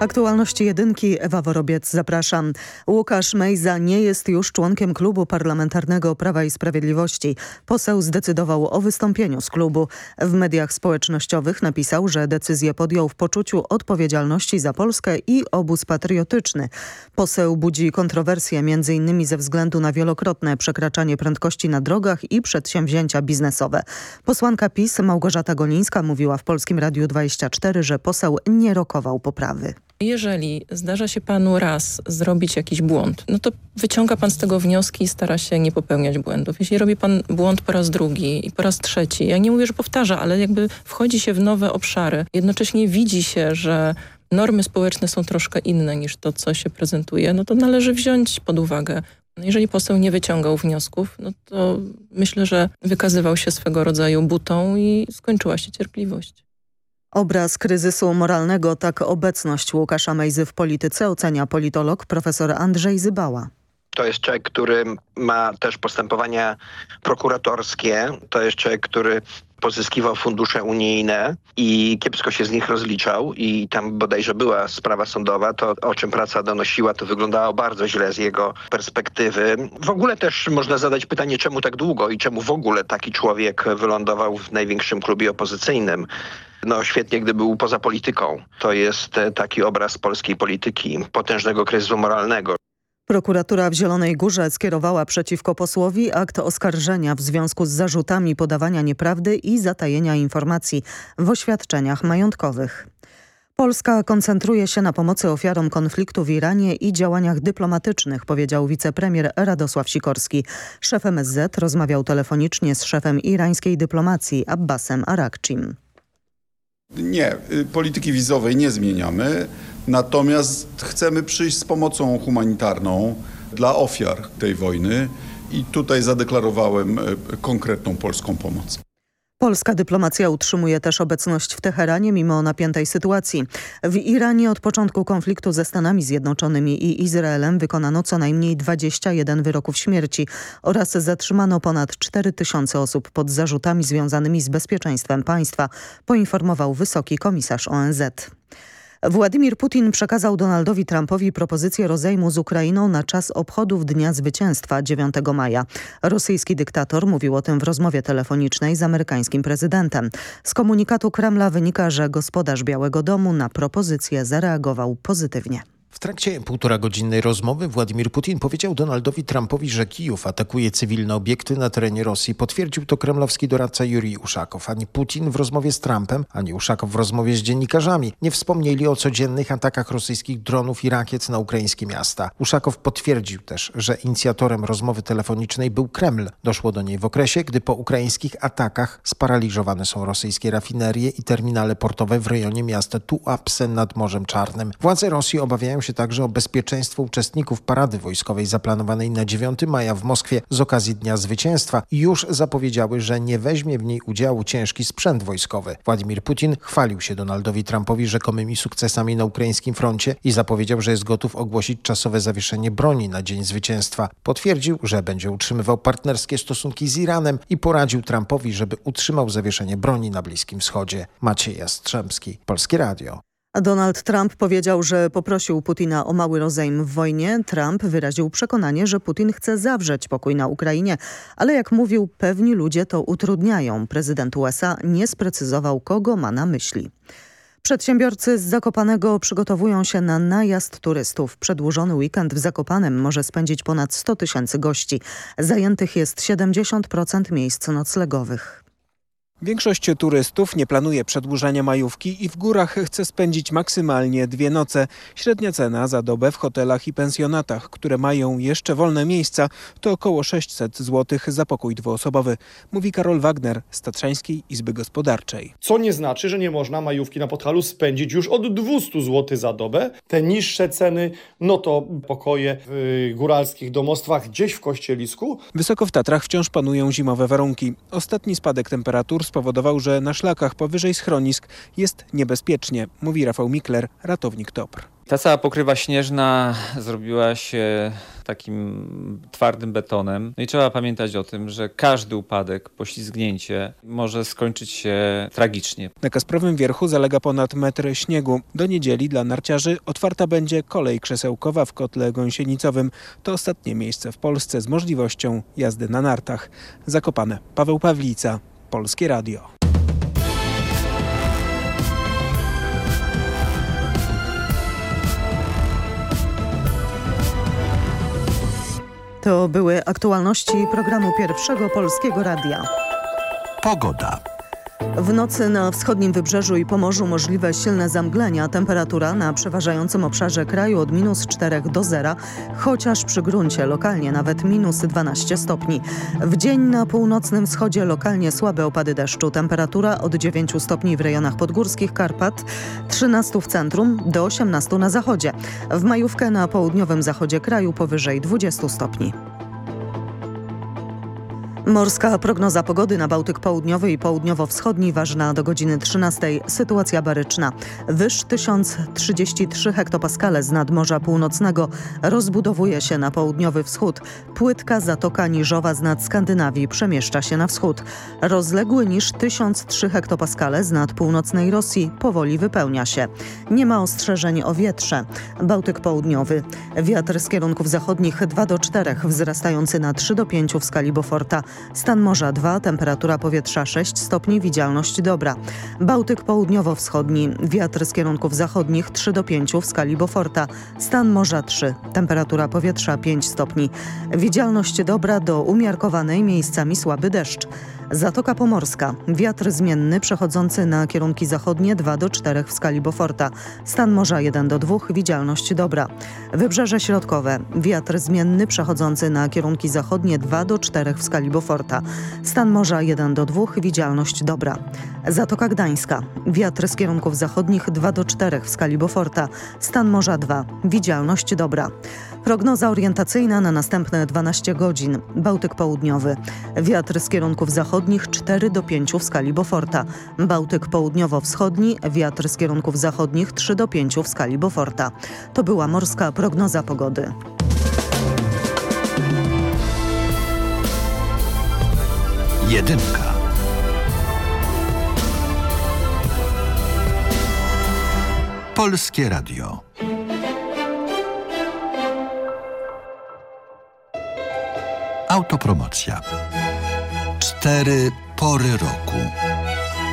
Aktualności jedynki, Ewa Worobiec, zapraszam. Łukasz Mejza nie jest już członkiem klubu parlamentarnego Prawa i Sprawiedliwości. Poseł zdecydował o wystąpieniu z klubu. W mediach społecznościowych napisał, że decyzję podjął w poczuciu odpowiedzialności za Polskę i obóz patriotyczny. Poseł budzi kontrowersje m.in. ze względu na wielokrotne przekraczanie prędkości na drogach i przedsięwzięcia biznesowe. Posłanka PiS Małgorzata Golińska mówiła w Polskim Radiu 24, że poseł nie rokował poprawy. Jeżeli zdarza się panu raz zrobić jakiś błąd, no to wyciąga pan z tego wnioski i stara się nie popełniać błędów. Jeśli robi pan błąd po raz drugi i po raz trzeci, ja nie mówię, że powtarza, ale jakby wchodzi się w nowe obszary, jednocześnie widzi się, że normy społeczne są troszkę inne niż to, co się prezentuje, no to należy wziąć pod uwagę jeżeli poseł nie wyciągał wniosków, no to myślę, że wykazywał się swego rodzaju butą i skończyła się cierpliwość. Obraz kryzysu moralnego, tak obecność Łukasza Mejzy w polityce ocenia politolog profesor Andrzej Zybała. To jest człowiek, który ma też postępowania prokuratorskie. To jest człowiek, który pozyskiwał fundusze unijne i kiepsko się z nich rozliczał i tam bodajże była sprawa sądowa, to o czym praca donosiła, to wyglądało bardzo źle z jego perspektywy. W ogóle też można zadać pytanie, czemu tak długo i czemu w ogóle taki człowiek wylądował w największym klubie opozycyjnym. No świetnie, gdy był poza polityką. To jest e, taki obraz polskiej polityki, potężnego kryzysu moralnego. Prokuratura w Zielonej Górze skierowała przeciwko posłowi akt oskarżenia w związku z zarzutami podawania nieprawdy i zatajenia informacji w oświadczeniach majątkowych. Polska koncentruje się na pomocy ofiarom konfliktu w Iranie i działaniach dyplomatycznych, powiedział wicepremier Radosław Sikorski. Szef MSZ rozmawiał telefonicznie z szefem irańskiej dyplomacji Abbasem Arakczim. Nie, y, polityki wizowej nie zmieniamy, natomiast chcemy przyjść z pomocą humanitarną dla ofiar tej wojny i tutaj zadeklarowałem y, konkretną polską pomoc. Polska dyplomacja utrzymuje też obecność w Teheranie mimo napiętej sytuacji. W Iranie od początku konfliktu ze Stanami Zjednoczonymi i Izraelem wykonano co najmniej 21 wyroków śmierci oraz zatrzymano ponad 4 tysiące osób pod zarzutami związanymi z bezpieczeństwem państwa, poinformował wysoki komisarz ONZ. Władimir Putin przekazał Donaldowi Trumpowi propozycję rozejmu z Ukrainą na czas obchodów Dnia Zwycięstwa 9 maja. Rosyjski dyktator mówił o tym w rozmowie telefonicznej z amerykańskim prezydentem. Z komunikatu Kremla wynika, że gospodarz Białego Domu na propozycję zareagował pozytywnie. W trakcie półtora godzinnej rozmowy Władimir Putin powiedział Donaldowi Trumpowi, że Kijów atakuje cywilne obiekty na terenie Rosji. Potwierdził to kremlowski doradca Jurij Uszakow. Ani Putin w rozmowie z Trumpem, ani Uszakow w rozmowie z dziennikarzami nie wspomnieli o codziennych atakach rosyjskich dronów i rakiet na ukraińskie miasta. Uszakow potwierdził też, że inicjatorem rozmowy telefonicznej był Kreml. Doszło do niej w okresie, gdy po ukraińskich atakach sparaliżowane są rosyjskie rafinerie i terminale portowe w rejonie miasta Tuapse nad Morzem Czarnym. Władze Rosji obawiają się także o bezpieczeństwo uczestników parady wojskowej zaplanowanej na 9 maja w Moskwie z okazji Dnia Zwycięstwa i już zapowiedziały, że nie weźmie w niej udziału ciężki sprzęt wojskowy. Władimir Putin chwalił się Donaldowi Trumpowi rzekomymi sukcesami na ukraińskim froncie i zapowiedział, że jest gotów ogłosić czasowe zawieszenie broni na Dzień Zwycięstwa. Potwierdził, że będzie utrzymywał partnerskie stosunki z Iranem i poradził Trumpowi, żeby utrzymał zawieszenie broni na Bliskim Wschodzie. Maciej Jastrzębski, Polskie Radio. Donald Trump powiedział, że poprosił Putina o mały rozejm w wojnie. Trump wyraził przekonanie, że Putin chce zawrzeć pokój na Ukrainie, ale jak mówił, pewni ludzie to utrudniają. Prezydent USA nie sprecyzował, kogo ma na myśli. Przedsiębiorcy z Zakopanego przygotowują się na najazd turystów. Przedłużony weekend w Zakopanem może spędzić ponad 100 tysięcy gości. Zajętych jest 70% miejsc noclegowych. Większość turystów nie planuje przedłużania majówki i w górach chce spędzić maksymalnie dwie noce. Średnia cena za dobę w hotelach i pensjonatach, które mają jeszcze wolne miejsca, to około 600 zł za pokój dwuosobowy, mówi Karol Wagner z Tatrzańskiej Izby Gospodarczej. Co nie znaczy, że nie można majówki na Podhalu spędzić już od 200 zł za dobę. Te niższe ceny, no to pokoje w góralskich domostwach gdzieś w Kościelisku. Wysoko w Tatrach wciąż panują zimowe warunki. Ostatni spadek temperatur spowodował, że na szlakach powyżej schronisk jest niebezpiecznie, mówi Rafał Mikler, ratownik TOPR. Ta cała pokrywa śnieżna zrobiła się takim twardym betonem. No i trzeba pamiętać o tym, że każdy upadek, poślizgnięcie może skończyć się tragicznie. Na Kasprowym Wierchu zalega ponad metr śniegu. Do niedzieli dla narciarzy otwarta będzie kolej krzesełkowa w kotle gąsienicowym. To ostatnie miejsce w Polsce z możliwością jazdy na nartach. Zakopane. Paweł Pawlica, Polskie Radio. To były aktualności programu Pierwszego Polskiego Radia. Pogoda. W nocy na wschodnim wybrzeżu i Pomorzu możliwe silne zamglenia. Temperatura na przeważającym obszarze kraju od minus 4 do 0, chociaż przy gruncie lokalnie nawet minus 12 stopni. W dzień na północnym wschodzie lokalnie słabe opady deszczu. Temperatura od 9 stopni w rejonach podgórskich Karpat, 13 w centrum do 18 na zachodzie. W majówkę na południowym zachodzie kraju powyżej 20 stopni. Morska prognoza pogody na Bałtyk Południowy i Południowo-Wschodni ważna do godziny 13. Sytuacja baryczna. Wyż 1033 hektopaskale z nadmorza północnego rozbudowuje się na południowy wschód. Płytka Zatoka Niżowa z nad Skandynawii przemieszcza się na wschód. Rozległy niż 1003 hektopaskale z nad północnej Rosji powoli wypełnia się. Nie ma ostrzeżeń o wietrze. Bałtyk Południowy. Wiatr z kierunków zachodnich 2 do 4, wzrastający na 3 do 5 w skali Beauforta. Stan morza 2, temperatura powietrza 6 stopni, widzialność dobra. Bałtyk południowo-wschodni, wiatr z kierunków zachodnich 3 do 5 w skali Beauforta. Stan morza 3, temperatura powietrza 5 stopni. Widzialność dobra do umiarkowanej, miejscami słaby deszcz. Zatoka Pomorska. Wiatr zmienny przechodzący na kierunki zachodnie 2 do 4 w skali Beauforta. Stan morza 1 do 2, widzialność dobra. Wybrzeże Środkowe. Wiatr zmienny przechodzący na kierunki zachodnie 2 do 4 w skali Beauforta. Stan morza 1 do 2, widzialność dobra. Zatoka Gdańska. Wiatr z kierunków zachodnich 2 do 4 w skali Beauforta. Stan morza 2, widzialność dobra. Prognoza orientacyjna na następne 12 godzin. Bałtyk Południowy. Wiatr z kierunków zachodnich 4 do 5 w skali Beauforta. Bałtyk Południowo-Wschodni. Wiatr z kierunków zachodnich 3 do 5 w skali Beauforta. To była morska prognoza pogody. Jedynka. Polskie Radio. Autopromocja. Cztery pory roku.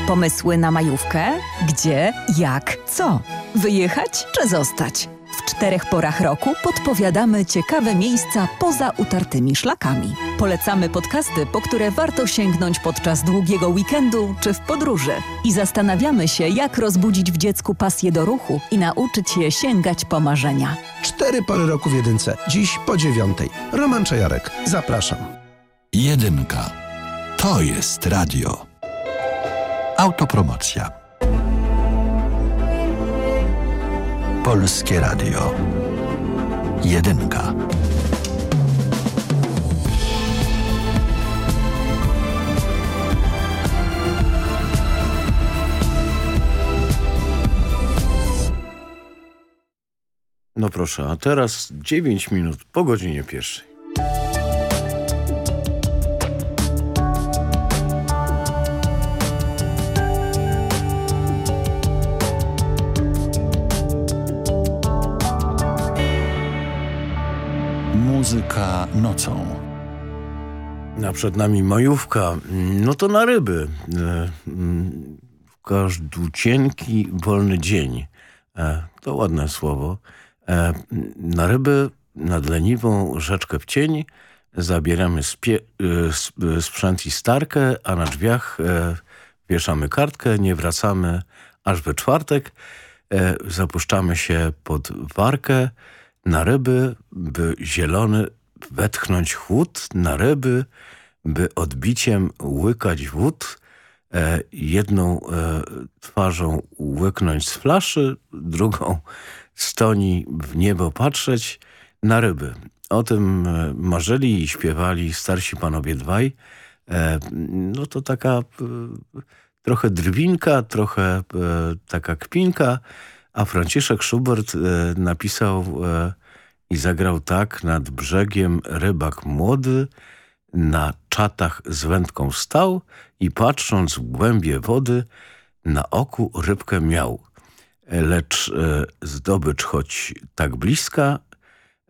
Pomysły na majówkę? Gdzie, jak, co? Wyjechać czy zostać? W czterech porach roku podpowiadamy ciekawe miejsca poza utartymi szlakami. Polecamy podcasty, po które warto sięgnąć podczas długiego weekendu czy w podróży. I zastanawiamy się, jak rozbudzić w dziecku pasję do ruchu i nauczyć je sięgać po marzenia. Cztery pory roku w jedynce. Dziś po dziewiątej. Roman Czajarek. Zapraszam. Jedynka. To jest radio. Autopromocja. Polskie Radio. Jedynka. No proszę, a teraz 9 minut po godzinie pierwszej. Muzyka nocą. A przed nami majówka, no to na ryby. E, W każdy cienki, wolny dzień. E, To ładne słowo. E, Na ryby, nad leniwą rzeczkę w cień zabieramy sprzęt i starkę, a na drzwiach wieszamy kartkę, nie wracamy aż we czwartek. Zapuszczamy się pod warkę na ryby, by zielony wetchnąć chłód, na ryby, by odbiciem łykać wód, e, jedną e, twarzą łyknąć z flaszy, drugą stoni w niebo patrzeć na ryby. O tym e, marzyli i śpiewali starsi panowie dwaj. E, no to taka e, trochę drwinka, trochę e, taka kpinka, A Franciszek Schubert e, napisał e, i zagrał tak nad brzegiem rybak młody, na czatach z wędką stał i patrząc w głębie wody, na oku rybkę miał. Lecz e, zdobycz choć tak bliska,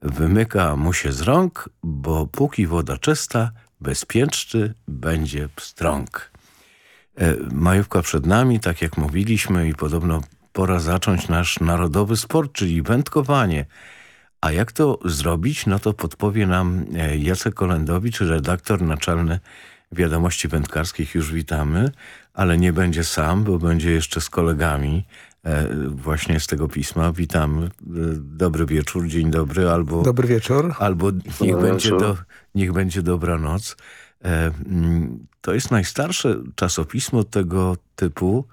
wymyka mu się z rąk, bo póki woda czysta, bezpieczny będzie pstrąg. Majówka przed nami, tak jak mówiliśmy i podobno pora zacząć nasz narodowy sport, czyli wędkowanie. A jak to zrobić? No to podpowie nam e, Jacek Kolendowicz, redaktor naczelny Wiadomości Wędkarskich. Już witamy, ale nie będzie sam, bo będzie jeszcze z kolegami e, właśnie z tego pisma. Witamy. E, Dobry wieczór, dzień dobry. Albo, Dobry wieczór. Albo niech, będzie, do, niech będzie dobranoc. Mm, To jest najstarsze czasopismo tego typu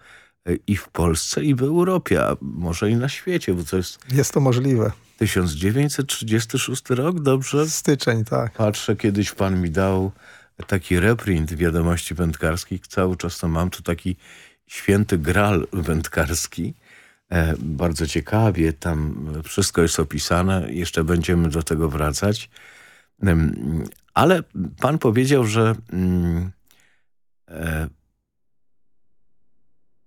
i w Polsce, i w Europie, a może i na świecie, bo to jest Jest to możliwe. 1936 rok, dobrze? Styczeń, tak. Patrzę, kiedyś pan mi dał taki reprint wiadomości wędkarskich. Cały czas to mam tu taki święty gral wędkarski. E, bardzo ciekawie, tam wszystko jest opisane. Jeszcze będziemy do tego wracać. Em, Ale pan powiedział, że mm, e,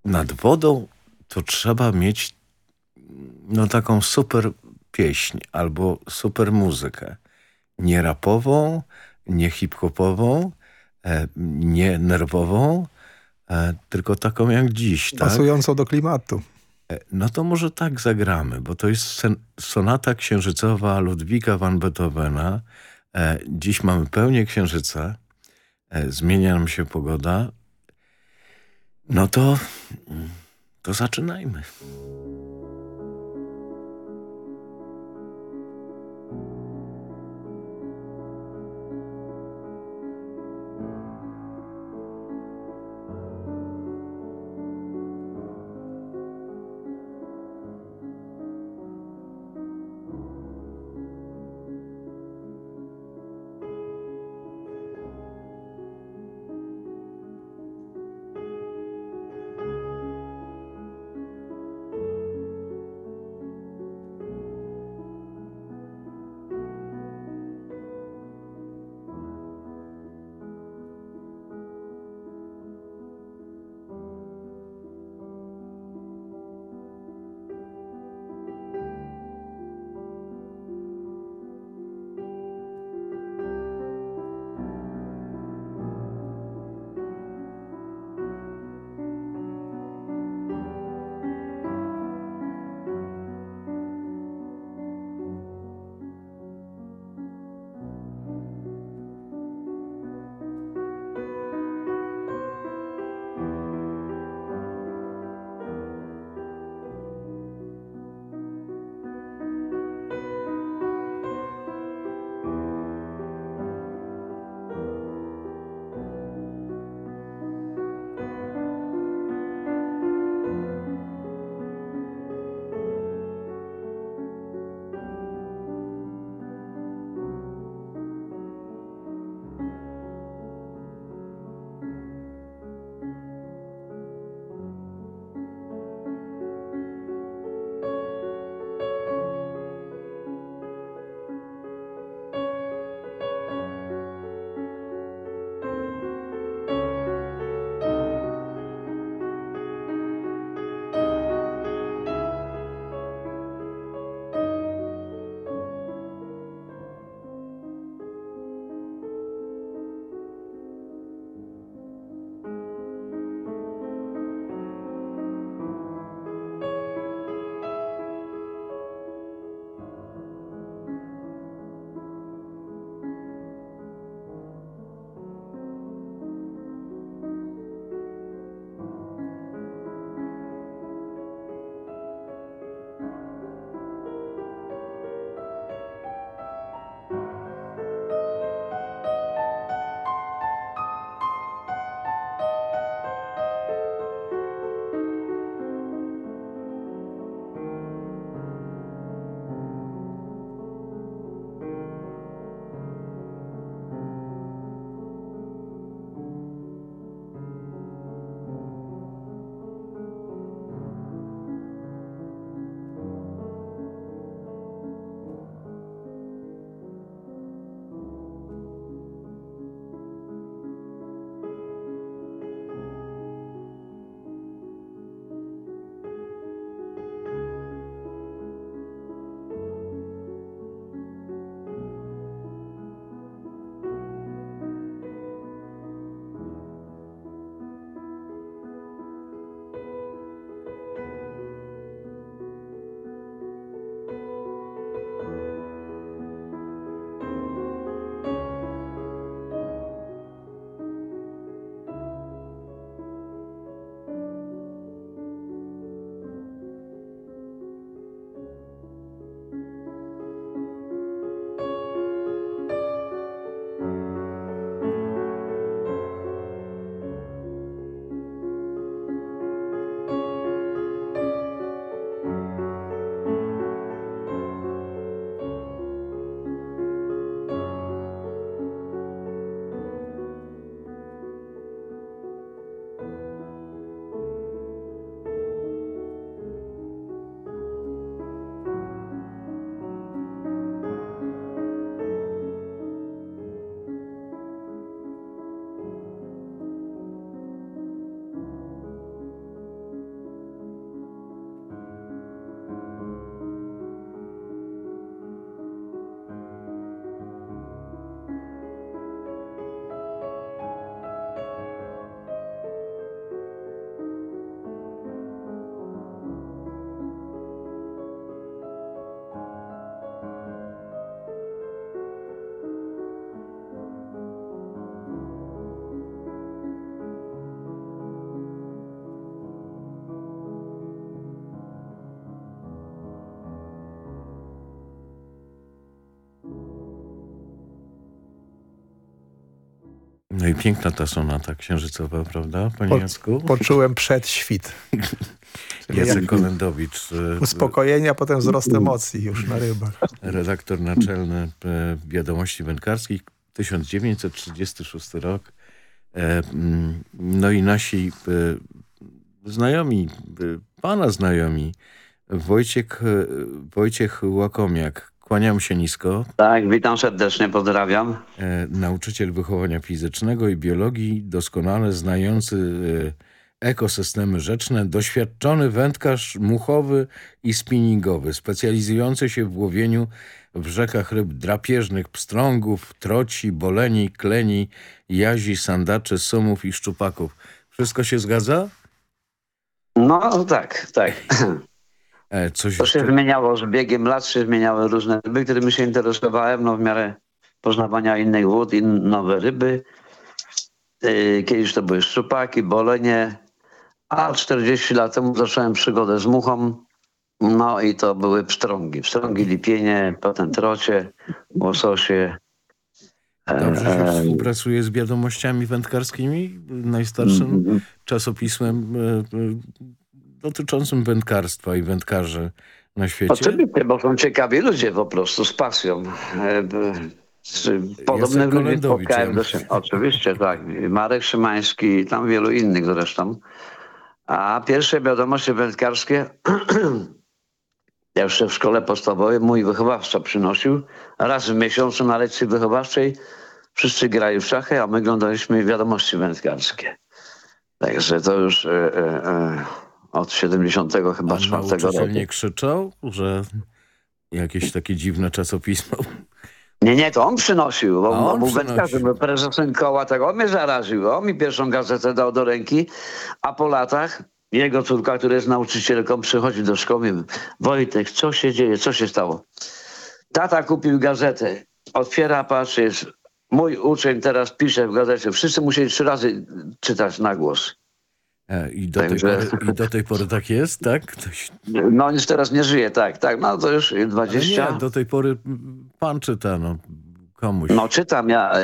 nad wodą to trzeba mieć no taką super pieśń albo super muzykę. Nie rapową, nie hip-hopową, e, nie nerwową, e, tylko taką jak dziś. Tak? Pasującą do klimatu. E, No to może tak zagramy, bo to jest sonata księżycowa Ludwika van Beethovena. E, Dziś mamy pełnię księżyca, e, zmienia nam się pogoda. No to, to zaczynajmy. Piękna ta sonata księżycowa, prawda, panie Po, Jacku? Poczułem przedświt. Jacek Kolendowicz. e, Uspokojenie, a potem wzrost emocji już na rybach. redaktor naczelny e, Wiadomości Wędkarskich, 1936 rok. E, mm, No i nasi znajomi, pana znajomi, Wojciech, Wojciech Łakomiak, kłaniam się nisko. Tak, witam serdecznie, pozdrawiam. E, Nauczyciel wychowania fizycznego i biologii, doskonale znający e, ekosystemy rzeczne, doświadczony wędkarz muchowy i spinningowy, specjalizujący się w łowieniu w rzekach ryb drapieżnych, pstrągów, troci, boleni, kleni, jazi, sandaczy, sumów i szczupaków. Wszystko się zgadza? No tak, tak. E, coś To się jeszcze? zmieniało, z biegiem lat się zmieniały różne ryby, którymi się interesowałem, no w miarę poznawania innych wód i nowe ryby. Yy, Kiedyś to były szczupaki, bolenie, a 40 lat temu zacząłem przygodę z muchą. No i to były pstrągi. Pstrągi, lipienie, potem trocie, łososie. E, Dobrze się e, współpracuje z wiadomościami wędkarskimi, najstarszym Mhm. czasopismem e, e, dotyczącym wędkarstwa i wędkarzy na świecie. Oczywiście, bo są ciekawi ludzie po prostu z pasją. E, b- z Podobnych ludzi Kolendowicz, spotkałem. ja. Oczywiście, tak. Marek Szymański i tam wielu innych zresztą. A pierwsze wiadomości wędkarskie jeszcze w szkole podstawowej mój wychowawca przynosił raz w miesiącu na lekcji wychowawczej. Wszyscy grali w szachy, a my oglądaliśmy wiadomości wędkarskie. Także to już e, e, e, od 70 chyba A czwartego roku. nie krzyczał, że jakieś takie dziwne czasopismo? Nie, nie, to on przynosił, bo on był wędkarzem, był prezesem koła, tego on mnie zaraził. On mi pierwszą gazetę dał do ręki, a po latach jego córka, która jest nauczycielką, przychodzi do szkoły i mówi, Wojtek, co się dzieje, co się stało? Tata kupił gazetę, otwiera, patrzy, jest mój uczeń teraz pisze w gazecie. Wszyscy musieli trzy razy czytać na głos. E, I do, tej pory, I do tej pory tak jest, tak? Ktoś, No nic teraz nie żyje, tak, tak, no to już ale 20. nie, do tej pory pan czyta, no, komuś. No czytam, ja e,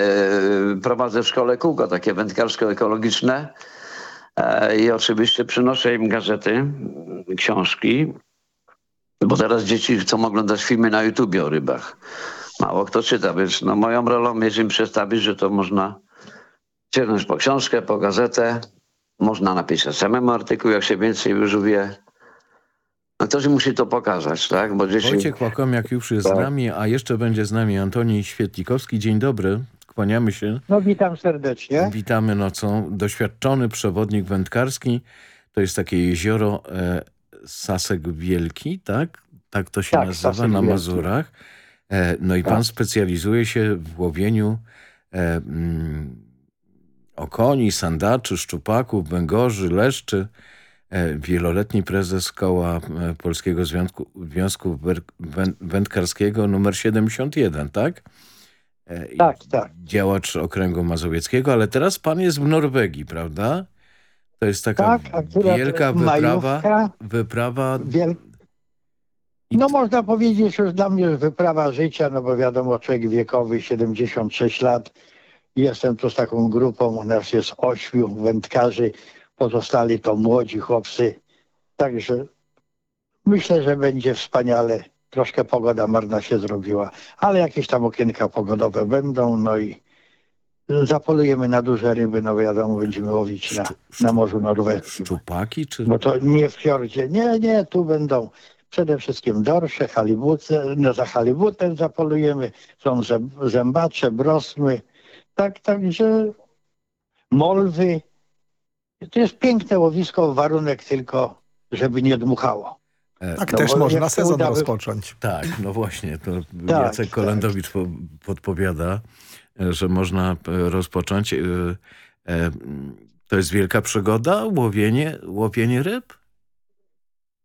prowadzę w szkole kółko takie wędkarsko-ekologiczne e, i oczywiście przynoszę im gazety, książki, bo teraz dzieci chcą oglądać filmy na YouTubie o rybach. Mało kto czyta, więc no, moją rolą jest im przedstawić, że to można sięgnąć po książkę, po gazetę, można napisać samemu artykuł, jak się więcej już wie. No ktoś musi to pokazać, tak? Bo dzieci... Wojciech Łakomiak już jest Tak. z nami, a jeszcze będzie z nami Antoni Świetlikowski. Dzień dobry, kłaniamy się. No witam serdecznie. Witamy nocą. Doświadczony przewodnik wędkarski. To jest takie jezioro e, Sasek Wielki, tak? Tak to się Tak, nazywa Sasek na Wielki. Mazurach. E, no i Tak. pan specjalizuje się w łowieniu e, mm, okoni, sandaczy, szczupaków, węgorzy, leszczy. E, wieloletni prezes Koła e, Polskiego Związku, Związku Wędkarskiego numer 71, tak? E, Tak, tak. Działacz Okręgu Mazowieckiego, ale teraz pan jest w Norwegii, prawda? To jest taka Tak, wielka wyprawa, majówka. wyprawa Wiel... No można powiedzieć już dla mnie wyprawa życia, no bo wiadomo, człowiek wiekowy, 76 lat. Jestem tu z taką grupą, u nas jest ośmiu wędkarzy, pozostali to młodzi chłopcy. Także myślę, że będzie wspaniale. Troszkę pogoda marna się zrobiła, ale jakieś tam okienka pogodowe będą, no i zapolujemy na duże ryby, no wiadomo, będziemy łowić na, na Morzu Norweskim. szczupaki, czy... Bo to nie w fiordzie. Nie, nie, tu będą przede wszystkim dorsze, halibuty, no za halibutem zapolujemy, są zęb- zębacze, brosmy, tak, także molwy. To jest piękne łowisko, warunek tylko, żeby nie dmuchało. E, Tak No też można sezon rozpocząć. Tak, no właśnie, to Tak, Jacek tak. Kolendowicz po, podpowiada, e, że można e, rozpocząć. To jest wielka przygoda, łowienie, łowienie ryb?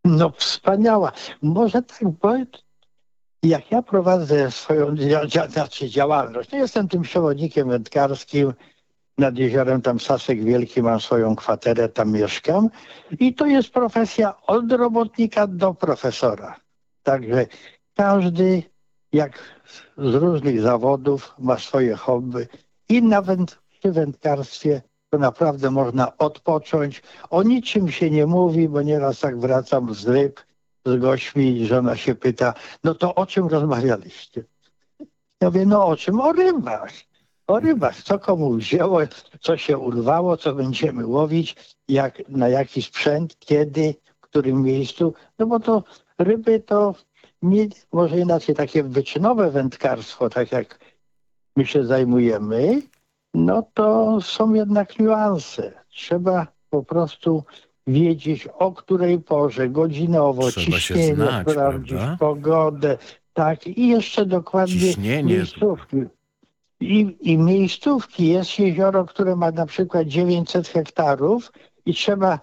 No wspaniała. Może tak, bo jak ja prowadzę swoją dzia- znaczy działalność, no jestem tym przewodnikiem wędkarskim, nad jeziorem tam Sasek Wielki, mam swoją kwaterę, tam mieszkam i to jest profesja od robotnika do profesora. Także każdy jak z różnych zawodów ma swoje hobby i nawet przy wędkarstwie to naprawdę można odpocząć. O niczym się nie mówi, bo nieraz tak wracam z ryb z gośćmi i żona się pyta, no to o czym rozmawialiście? Ja mówię, no o czym? O rybach. O rybach. Co komu wzięło, co się urwało, co będziemy łowić, jak, na jaki sprzęt, kiedy, w którym miejscu. No bo to ryby to nie, może inaczej takie wyczynowe wędkarstwo, tak jak my się zajmujemy, no to są jednak niuanse. Trzeba po prostu wiedzieć o której porze, godzinowo, Trzeba ciśnienie znać, sprawdzić, prawda? pogodę, tak i jeszcze dokładnie Ciśnienie. miejscówki. I, I miejscówki jest jezioro, które ma na przykład 900 hektarów i trzeba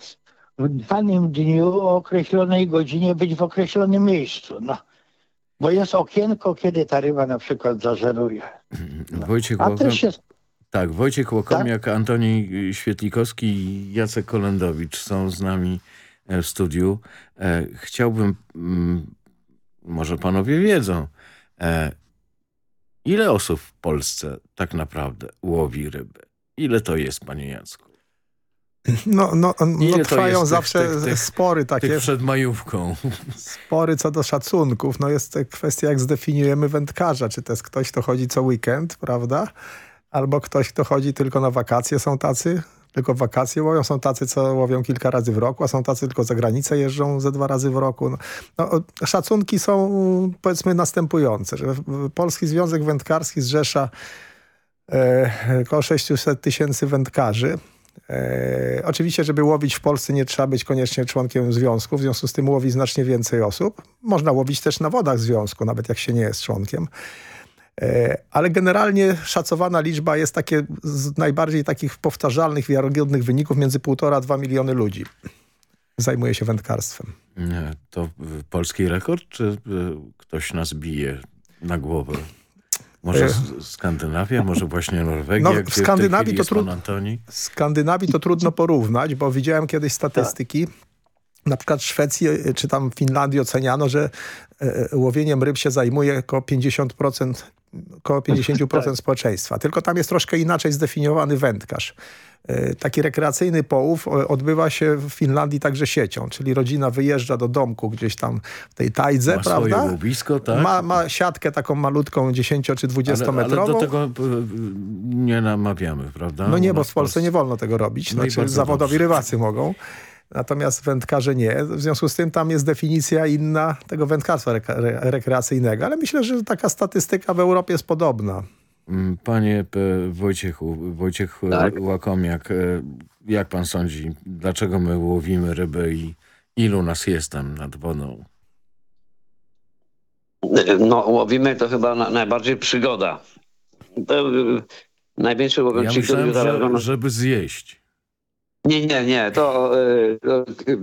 w danym dniu o określonej godzinie być w określonym miejscu. No. Bo jest okienko, kiedy ta ryba na przykład zażeruje. Wojciech A też jest Tak, Wojciech Łokomiak, Antoni Świetlikowski i Jacek Kolendowicz są z nami e, w studiu. E, Chciałbym, mm, może panowie wiedzą, e, ile osób w Polsce tak naprawdę łowi ryby? Ile to jest, panie Jacku? No, no, no to trwają zawsze tych- tych- spory takie. Tych przed majówką. spory co do szacunków. No jest kwestia, jak zdefiniujemy wędkarza. Czy to jest ktoś, kto chodzi co weekend, prawda? Albo ktoś, kto chodzi tylko na wakacje. Są tacy, tylko wakacje łowią. Są tacy, co łowią kilka razy w roku, a są tacy, tylko za granicę jeżdżą ze dwa razy w roku. No, no, szacunki są powiedzmy następujące. Że Polski Związek Wędkarski zrzesza e, około 600 tysięcy wędkarzy. E, oczywiście, żeby łowić w Polsce nie trzeba być koniecznie członkiem związku, w związku z tym łowi znacznie więcej osób. Można łowić też na wodach związku, nawet jak się nie jest członkiem. E, ale generalnie szacowana liczba jest takie z najbardziej takich powtarzalnych, wiarygodnych wyników między 1,5 a 2 miliony ludzi zajmuje się wędkarstwem. Nie, To polski rekord, czy y, ktoś nas bije na głowę? Może E, Skandynawia, może właśnie Norwegia, No, w w Skandynawii chwili to jest pan trud- Antoni? Skandynawii to trudno porównać, bo widziałem kiedyś statystyki. Na przykład w Szwecji e, czy tam w Finlandii oceniano, że e, łowieniem ryb się zajmuje około 50%, około 50% społeczeństwa. Tylko tam jest troszkę inaczej zdefiniowany wędkarz. E, Taki rekreacyjny połów e, odbywa się w Finlandii także siecią, czyli rodzina wyjeżdża do domku gdzieś tam w tej tajdze, Ma swoje prawda? łowisko, tak? Ma, ma siatkę taką malutką 10 czy 20 ale, ale metrową. do tego y, nie namawiamy, prawda? No nie, bo w Polsce nie wolno tego robić. No Znaczy, zawodowi dobrze. rybacy mogą. Natomiast wędkarze nie. W związku z tym tam jest definicja inna tego wędkarstwa re- rekreacyjnego. Ale myślę, że taka statystyka w Europie jest podobna. Mm, Panie. Wojciechu, Wojciech Tak. Łakomiak, y, jak pan sądzi, dlaczego my łowimy ryby i ilu nas jest tam nad wodą? No, łowimy to chyba na, najbardziej przygoda. To, y, największy Ja łowiący, myślałem, że, żeby zjeść. Nie, nie, nie. To, to y,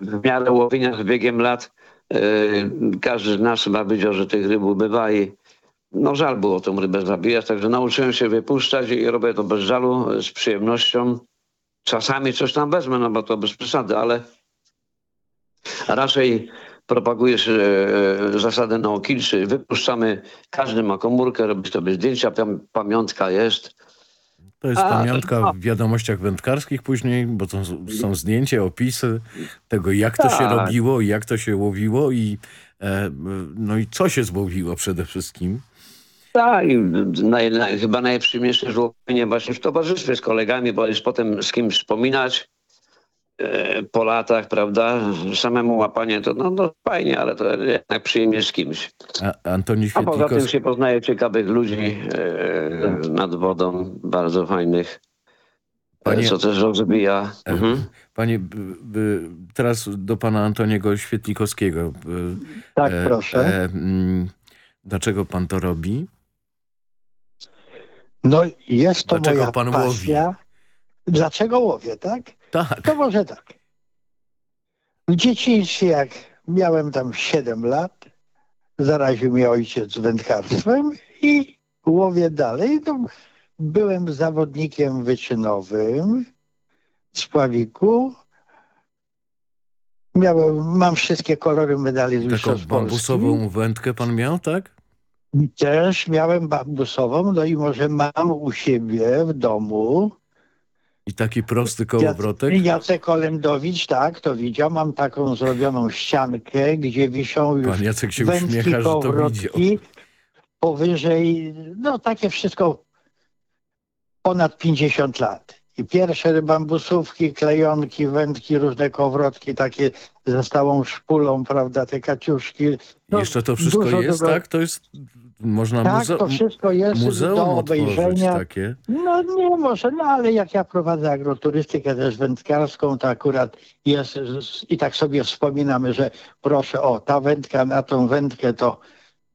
w, miarę łowienia z biegiem lat y, każdy z nas ma być, że tych ryb ubywa i no żal było tą rybę zabijać, także nauczyłem się wypuszczać i robię to bez żalu, z przyjemnością. Czasami coś tam wezmę, no bo to bez przesady, ale raczej propagujesz e, zasadę naokilczy. Wypuszczamy, każdy ma komórkę, robi sobie zdjęcia, pam- pamiątka jest. To jest A, pamiątka w wiadomościach wędkarskich później, bo to są- zdjęcia, opisy tego, jak to się Tak. robiło, jak to się łowiło i e, no i co się złowiło przede wszystkim. Tak, naj, naj, chyba najprzyjemniejsze żłobienie właśnie w towarzystwie z kolegami, bo jest potem z kim wspominać po latach, prawda? Samemu łapanie to no, no fajnie, ale to jednak przyjemnie z kimś. A, Antoni A poza tym się poznaje ciekawych ludzi e, nad wodą, bardzo fajnych, Panie- e, co też rozwija. E, Mhm. Panie, b, b, teraz do pana Antoniego Świetlikowskiego. B, Tak, proszę. E, mm, dlaczego pan to robi? No jest to Dlaczego moja pan pasja. Dlaczego łowię, tak? Tak. To może tak. W dzieciństwie, jak miałem tam 7 lat, zaraził mnie ojciec wędkarstwem i łowię dalej. No, byłem zawodnikiem wyczynowym z Pławiku. Miałem, mam wszystkie kolory medali z Taką Mistrzostw bambusową wędkę pan miał, tak? Też miałem bambusową, no i może mam u siebie w domu. I taki prosty kołowrotek? Jacek, Olendowicz, tak, to widział. Mam taką zrobioną ściankę, gdzie wiszą już Pan Jacek się uśmiecha, że to kołowrotki. Powyżej, no takie wszystko ponad 50 lat. I pierwsze bambusówki, klejonki, wędki, różne kołowrotki takie ze stałą szpulą, prawda, te kaciuszki. No, Jeszcze to wszystko jest, tak? To jest... Można Tak, muze- to wszystko jest do obejrzenia. takie. No nie może, no ale jak ja prowadzę agroturystykę też wędkarską, to akurat jest i tak sobie wspominamy, że proszę o, ta wędka na tą wędkę to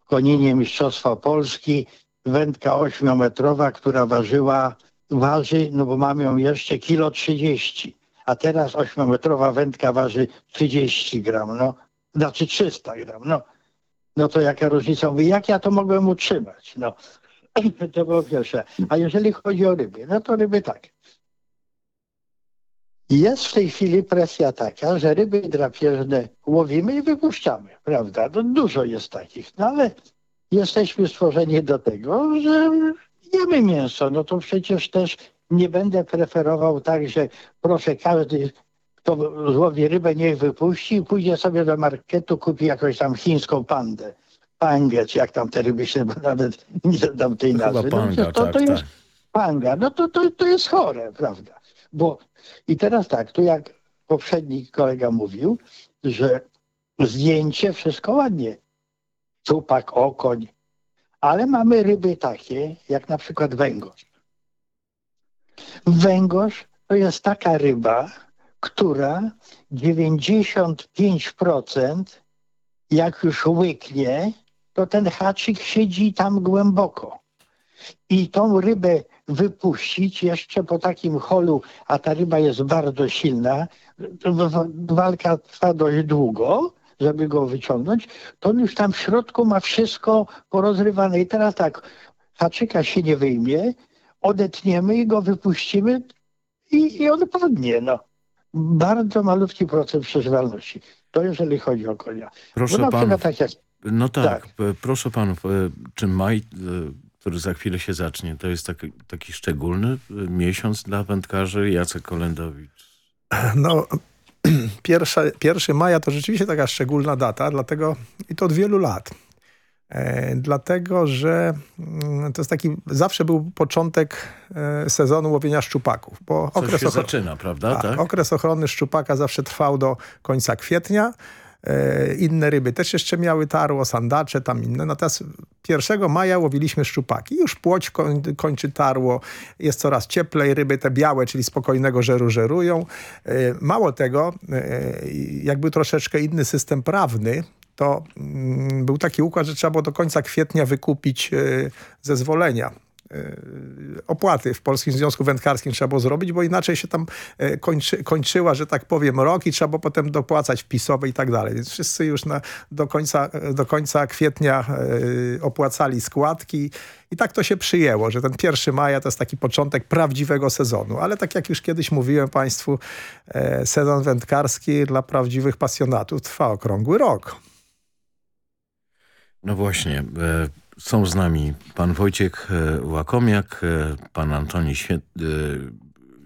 koninie Mistrzostwa Polski, wędka ośmiometrowa, która ważyła, waży, no bo mam ją jeszcze kilo 30, a teraz ośmiometrowa wędka waży 30 gram, no, znaczy 300 gram, no. No to jaka różnica? Mówię, jak ja to mogłem utrzymać? No. To było pierwsze. A jeżeli chodzi o ryby, no to ryby tak. Jest w tej chwili presja taka, że ryby drapieżne łowimy i wypuszczamy, prawda? No dużo jest takich, no ale jesteśmy stworzeni do tego, że jemy mięso. No to przecież też nie będę preferował tak, że proszę każdy, kto złowi rybę, niech wypuści i pójdzie sobie do marketu, kupi jakąś tam chińską pandę. Pangę, czy jak tam te ryby się, bo nawet nie znam tej Chyba nazwy. panga, no, to, tak, to jest tak. panga. No to, to, to jest chore, prawda? Bo i teraz tak, tu jak poprzedni kolega mówił, że zdjęcie wszystko ładnie. Cupak, okoń. Ale mamy ryby takie, jak na przykład węgorz. Węgorz to jest taka ryba, która 95% jak już łyknie, to ten haczyk siedzi tam głęboko. I tą rybę wypuścić jeszcze po takim holu, a ta ryba jest bardzo silna, walka trwa dość długo, żeby go wyciągnąć, to on już tam w środku ma wszystko porozrywane. I teraz tak, haczyka się nie wyjmie, odetniemy i go wypuścimy i, i on padnie. No. Bardzo malutki procent przeżywalności. To jeżeli chodzi o konia. Proszę Bo panów, tak jak No tak, e, proszę panów, e, czy maj, e, który za chwilę się zacznie, to jest taki, taki szczególny e, miesiąc dla wędkarzy? Jacek Kolendowicz. No, pierwsza, 1 maja to rzeczywiście taka szczególna data, dlatego i to od wielu lat. E, dlatego, że mm, to jest taki, zawsze był początek e, sezonu łowienia szczupaków. Bo Coś się ochro- zaczyna, prawda? Tak. Okres ochrony szczupaka zawsze trwał do końca kwietnia. E, Inne ryby też jeszcze miały tarło, sandacze, tam inne. Natomiast 1 maja łowiliśmy szczupaki. Już płoć koń, kończy tarło, jest coraz cieplej, ryby te białe, czyli spokojnego żeru żerują. Mało tego, jakby troszeczkę inny system prawny, to mm, był taki układ, że trzeba było do końca kwietnia wykupić e, zezwolenia e, opłaty w Polskim Związku Wędkarskim trzeba było zrobić, bo inaczej się tam e, kończy, kończyła, że tak powiem, rok i trzeba było potem dopłacać wpisowe i tak dalej. Więc wszyscy już na, do, końca, do końca kwietnia opłacali składki i tak to się przyjęło, że ten 1 maja to jest taki początek prawdziwego sezonu. Ale tak jak już kiedyś mówiłem Państwu, sezon wędkarski dla prawdziwych pasjonatów trwa okrągły rok. No właśnie, e, są z nami pan Wojciech e, Łakomiak, e, pan Antoni Świe,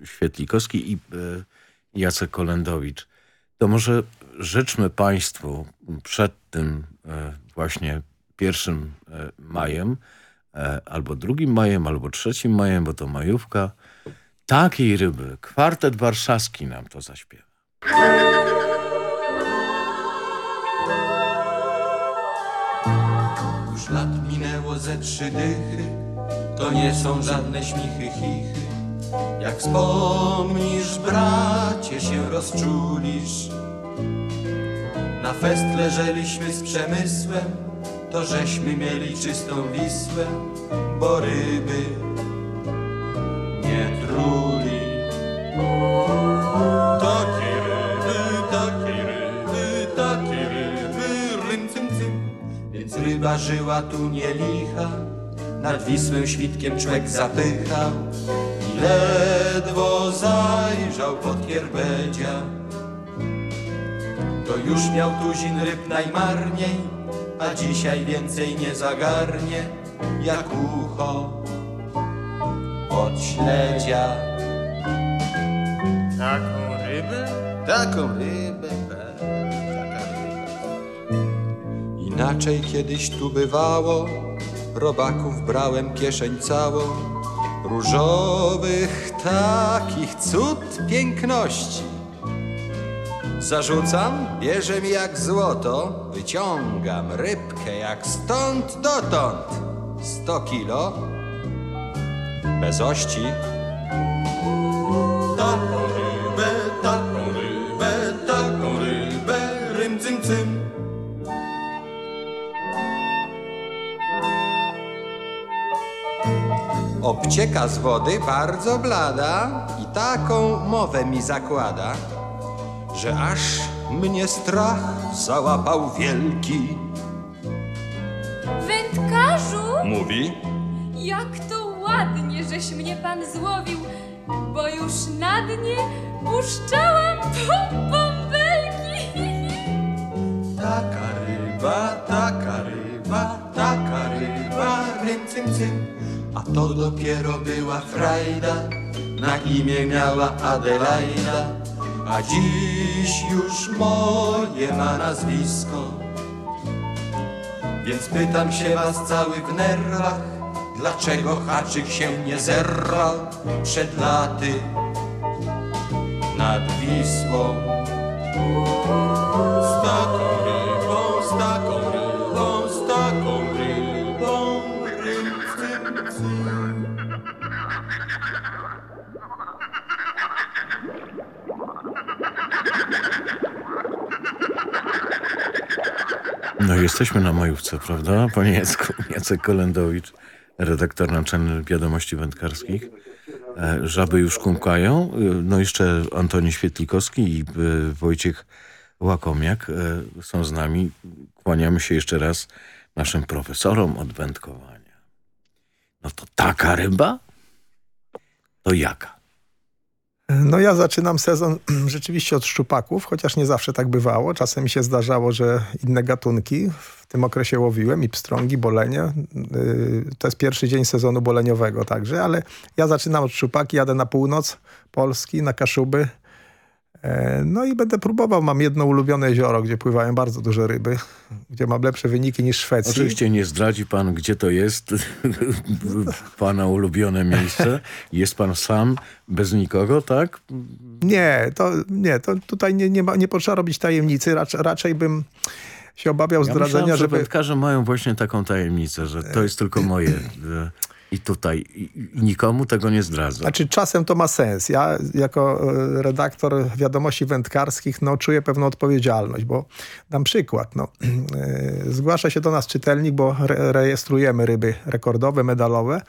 Świetlikowski i Jacek Kolendowicz. To może życzmy państwu przed tym właśnie pierwszym majem, albo drugim majem, albo trzecim majem, bo to majówka, takiej ryby. Kwartet warszawski nam to zaśpiewa. Ze trzy dychy, to nie są żadne śmichy, chichy. Jak wspomnisz, bracie, się rozczulisz. Na fest leżeliśmy z przemysłem, to żeśmy mieli czystą Wisłę, bo ryby nie truli. Więc ryba żyła tu nie licha, nad Wisłę świtkiem człek zapychał i ledwo zajrzał pod kierbedzia. to już miał tuzin ryb najmarniej, a dzisiaj więcej nie zagarnie, jak ucho od śledzia. Taką rybę? Taką rybę, Inaczej kiedyś tu bywało, robaków brałem kieszeń całą, różowych takich cud piękności. Zarzucam, bierze mi jak złoto, wyciągam rybkę jak stąd dotąd. Sto kilo, bez ości. Obcieka z wody bardzo blada i taką mowę mi zakłada, że aż mnie strach załapał wielki. Wędkarzu, Mówi, jak to ładnie, żeś mnie pan złowił, bo już na dnie puszczałam pom bąbelki. taka ryba, taka ryba, taka ryba, rym cym cym. A to dopiero była frajda, na imię miała Adelaida, a dziś już moje ma nazwisko. Więc pytam się was cały w nerwach, dlaczego haczyk się nie zerwał przed laty nad Wisłą. Z taką rybą, z taką rybą, z taką No jesteśmy na majówce, prawda? Panie Jacku, Jacek Kolendowicz, redaktor naczelny Wiadomości Wędkarskich. E, Żaby już kumkają. E, No jeszcze Antoni Świetlikowski i e, Wojciech Łakomiak są z nami. Kłaniamy się jeszcze raz naszym profesorom od wędkowania. No to taka ryba? To jaka? No ja zaczynam sezon rzeczywiście od szczupaków, chociaż nie zawsze tak bywało. Czasem mi się zdarzało, że inne gatunki w tym okresie łowiłem i pstrągi, bolenie. Yy, To jest pierwszy dzień sezonu boleniowego także, ale ja zaczynam od szczupaki, jadę na północ Polski, na Kaszuby. E, No i będę próbował. Mam jedno ulubione jezioro, gdzie pływają bardzo duże ryby, gdzie mam lepsze wyniki niż Szwecji. Oczywiście nie zdradzi pan, gdzie to jest, pana ulubione miejsce. Jest pan sam, bez nikogo, tak? Nie, to, nie, to tutaj nie, nie, ma, nie potrzeba robić tajemnicy. Raczej, raczej bym się obawiał Ja zdradzenia, myślałem, że żeby... wędkarze mają właśnie taką tajemnicę, że to jest tylko moje. I tutaj i, nikomu tego nie zdradzę. Znaczy czasem to ma sens. Ja jako e, redaktor wiadomości wędkarskich no, czuję pewną odpowiedzialność, bo dam przykład. No, e, zgłasza się do nas czytelnik, bo re rejestrujemy ryby rekordowe, medalowe,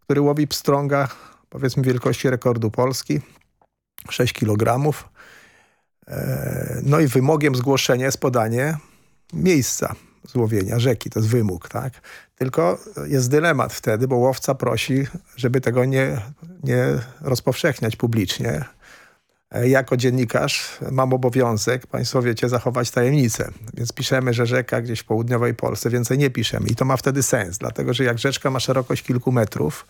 który łowi pstrąga powiedzmy wielkości rekordu Polski, 6 kg. E, No i wymogiem zgłoszenia jest podanie miejsca złowienia rzeki, to jest wymóg, tak? Tylko jest dylemat wtedy, bo łowca prosi, żeby tego nie, nie rozpowszechniać publicznie. E, Jako dziennikarz mam obowiązek, państwo wiecie, zachować tajemnicę. Więc piszemy, że rzeka gdzieś w południowej Polsce, więcej nie piszemy. I to ma wtedy sens, dlatego że jak rzeczka ma szerokość kilku metrów,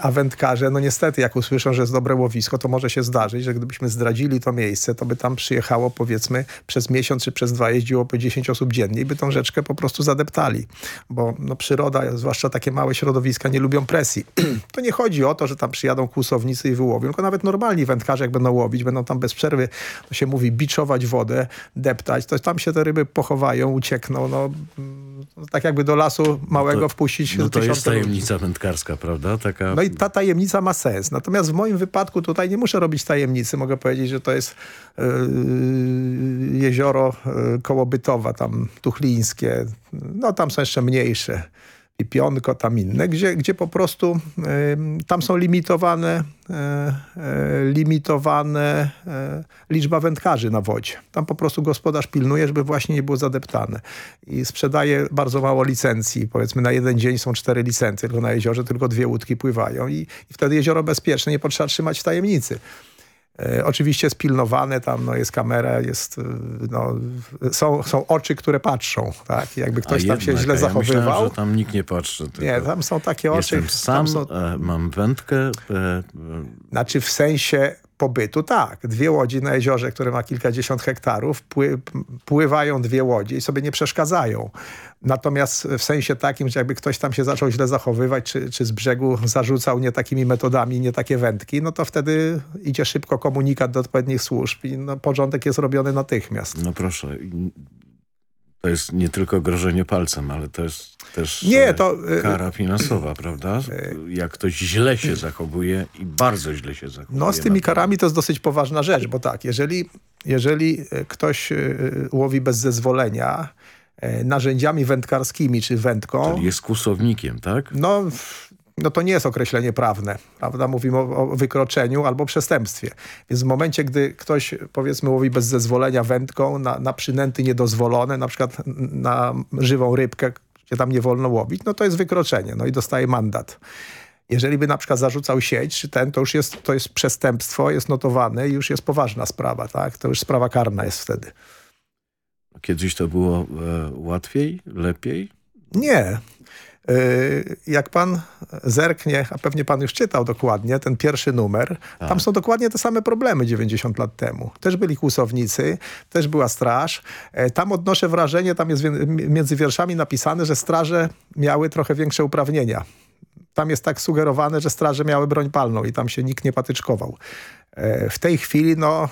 A wędkarze, no niestety, jak usłyszą, że jest dobre łowisko, to może się zdarzyć, że gdybyśmy zdradzili to miejsce, to by tam przyjechało, powiedzmy, przez miesiąc czy przez dwa jeździło po 10 osób dziennie i by tą rzeczkę po prostu zadeptali. Bo no, przyroda, zwłaszcza takie małe środowiska, nie lubią presji. to nie chodzi o to, że tam przyjadą kłusownicy i wyłowią, tylko nawet normalni wędkarze, jak będą łowić, będą tam bez przerwy, to się mówi, biczować wodę, deptać, to tam się te ryby pochowają, uciekną, no, mm, tak jakby do lasu małego to- wpuścić No to jest tysiące ludzi. tajemnica wędkarska, prawda? Taka... No i ta tajemnica ma sens. Natomiast w moim wypadku tutaj nie muszę robić tajemnicy. Mogę powiedzieć, że to jest yy, jezioro yy, koło Bytowa, tam tuchlińskie. No tam są jeszcze mniejsze. Pionko, tam inne, gdzie, gdzie po prostu yy, tam są limitowane, yy, limitowane yy, liczba wędkarzy na wodzie. Tam po prostu gospodarz pilnuje, żeby właśnie nie było zadeptane. I sprzedaje bardzo mało licencji. Powiedzmy na jeden dzień są cztery licencje, tylko na jeziorze tylko dwie łódki pływają i, i wtedy jezioro bezpieczne, nie potrzeba trzymać w tajemnicy. E, oczywiście jest pilnowane, tam no, jest kamera, jest, e, no, są, są oczy, które patrzą. Tak? Jakby ktoś A tam się jednak, źle a ja zachowywał. Myślałem, że tam nikt nie patrzy. Nie, tam są takie oczy. Jestem sam, są, e, mam wędkę. Znaczy w sensie pobytu tak. Dwie łodzi na jeziorze, które ma kilkadziesiąt hektarów, pły, pływają dwie łodzie i sobie nie przeszkadzają. Natomiast w sensie takim, że jakby ktoś tam się zaczął źle zachowywać, czy, czy z brzegu zarzucał nie takimi metodami, nie takie wędki, no to wtedy idzie szybko komunikat do odpowiednich służb i no, porządek jest robiony natychmiast. No proszę, to jest nie tylko grożenie palcem, ale to jest też nie, to, kara finansowa, prawda? Jak ktoś źle się zachowuje i bardzo źle się zachowuje. No z tymi karami to jest dosyć poważna rzecz, bo tak, jeżeli, jeżeli ktoś łowi bez zezwolenia, narzędziami wędkarskimi czy wędką... Czyli jest kłusownikiem, tak? No, no to nie jest określenie prawne, prawda? Mówimy o, o, wykroczeniu albo przestępstwie. Więc w momencie, gdy ktoś, powiedzmy, łowi bez zezwolenia wędką na, na przynęty niedozwolone, na przykład na żywą rybkę, gdzie tam nie wolno łowić, no to jest wykroczenie, no i dostaje mandat. Jeżeli by na przykład zarzucał sieć, czy ten, to już jest, to jest przestępstwo, jest notowane i już jest poważna sprawa, tak? To już sprawa karna jest wtedy. Kiedyś to było e, łatwiej, lepiej? Nie. Jak pan zerknie, a pewnie pan już czytał dokładnie ten pierwszy numer, tak. tam są dokładnie te same problemy 90 lat temu. Też byli kłusownicy, też była straż. Tam odnoszę wrażenie, tam jest między wierszami napisane, że straże miały trochę większe uprawnienia. Tam jest tak sugerowane, że straże miały broń palną i tam się nikt nie patyczkował. W tej chwili, no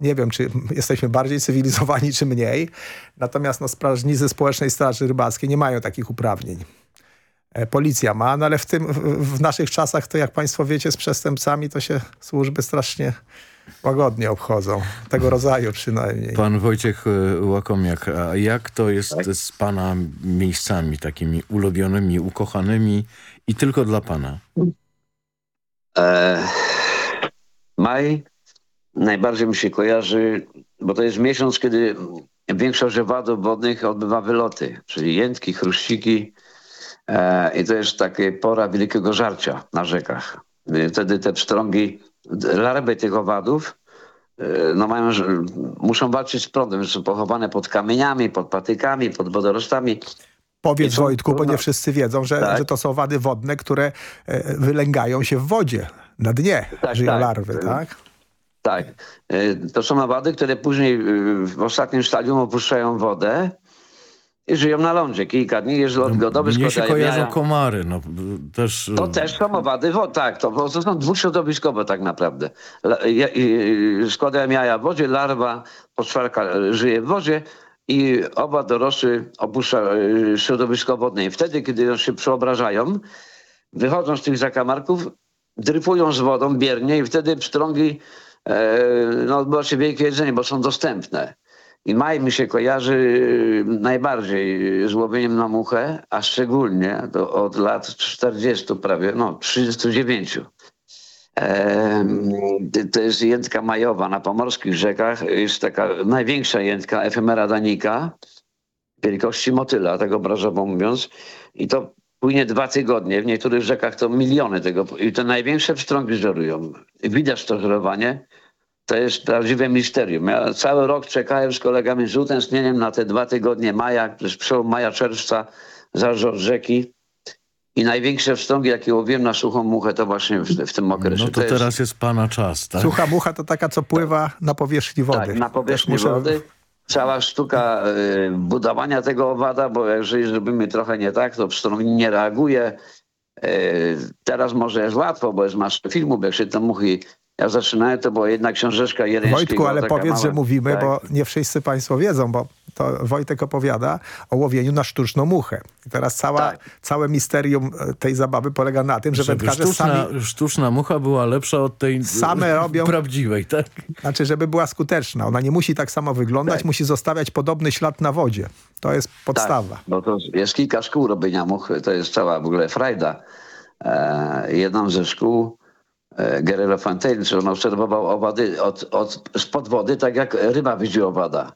nie wiem, czy jesteśmy bardziej cywilizowani, czy mniej. Natomiast no, strażnicy Społecznej Straży Rybackiej nie mają takich uprawnień. Policja ma, no ale w, tym, w naszych czasach to jak państwo wiecie, z przestępcami to się służby strasznie łagodnie obchodzą. Tego rodzaju przynajmniej. Pan Wojciech Łakomiak, a jak to jest tak? z pana miejscami takimi ulubionymi, ukochanymi i tylko dla pana? E, maj najbardziej mi się kojarzy, bo to jest miesiąc, kiedy większość owadów wodnych odbywa wyloty, czyli jętki, chruściki e, i to jest takie pora wielkiego żarcia na rzekach. Wtedy te pstrągi, larwy tych owadów e, no mają, muszą walczyć z prądem, są pochowane pod kamieniami, pod patykami, pod wodorostami. Powiedz Wojtku, bo nie wszyscy wiedzą, że, tak? że to są owady wodne, które wylęgają się w wodzie, na dnie tak, żyją tak. larwy, tak? Tak. To są owady, które później w ostatnim stadium opuszczają wodę i żyją na lądzie kilka dni, jeżeli odgodowy Mnie się kojarzą komary. No, też... To też są owady, tak, to, to są dwuśrodowiskowe tak naprawdę. Składają jaja w wodzie, larwa, poczwarka żyje w wodzie i oba dorosły opuszcza środowisko wodne. I wtedy, kiedy się przeobrażają, wychodzą z tych zakamarków, dryfują z wodą biernie i wtedy pstrągi no, odbywa się wielkie jedzenie, bo są dostępne. I maj mi się kojarzy najbardziej z łowieniem na muchę, a szczególnie do, od lat 40 prawie, no 39. E, to jest jętka majowa na pomorskich rzekach. Jest taka największa jętka efemera danika wielkości motyla, tak obrazowo mówiąc. I to płynie dwa tygodnie. W niektórych rzekach to miliony tego. I to największe pstrągi żerują. Widać to żerowanie. To jest prawdziwe misterium. Ja cały rok czekałem z kolegami z utęsknieniem na te dwa tygodnie maja, z przełom maja, czerwca, zaraz od rzeki. I największe wstrągi, jakie łowiłem na suchą muchę, to właśnie w, w tym okresie. No to, to teraz jest... jest pana czas, tak? Sucha mucha to taka, co pływa na powierzchni wody. Tak, na powierzchni muszę... wody cała sztuka y, budowania tego owada, bo jeżeli zrobimy trochę nie tak, to pstrąg nie reaguje. Y, teraz może jest łatwo, bo jest masa filmu, jak się to muchy ja zaczynałem, to była jedna książeczka Jereńskiego. Wojtku, ale powiedz, mała, że mówimy, tak. bo nie wszyscy państwo wiedzą, bo to Wojtek opowiada o łowieniu na sztuczną muchę. I teraz cała, tak. całe misterium tej zabawy polega na tym, że żeby wędkarze sztuczna, sami... Sztuczna mucha była lepsza od tej same robią, prawdziwej, tak? Znaczy, żeby była skuteczna. Ona nie musi tak samo wyglądać, tak. musi zostawiać podobny ślad na wodzie. To jest podstawa. Tak, bo to jest kilka szkół robienia muchy. To jest cała w ogóle frajda. E, jedną ze szkół Guerrero Fontaine, że on obserwował owady od, od, spod wody, tak jak ryba widzi owada.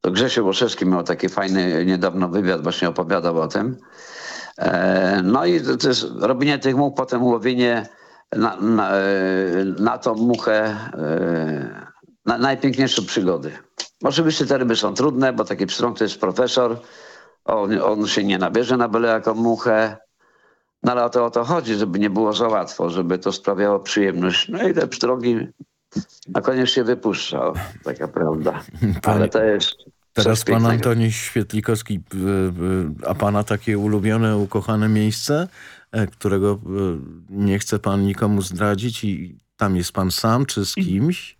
To Grzesio Łoszewski miał taki fajny niedawno wywiad, właśnie opowiadał o tym. E, no i to, jest robienie tych much, potem łowienie na, na, e, na tą muchę e, na najpiękniejsze przygody. Oczywiście te ryby są trudne, bo taki pstrąg to jest profesor. On, on się nie nabierze na byle jaką muchę. No ale o to, o to chodzi, żeby nie było za łatwo, żeby to sprawiało przyjemność. No i te pstrągi na koniec się wypuszcza, o, taka prawda. Ale to jest Teraz pan pięknego. Antoni Świetlikowski, y, y, a pana takie ulubione, ukochane miejsce, e, którego y, nie chce pan nikomu zdradzić i tam jest pan sam czy z kimś?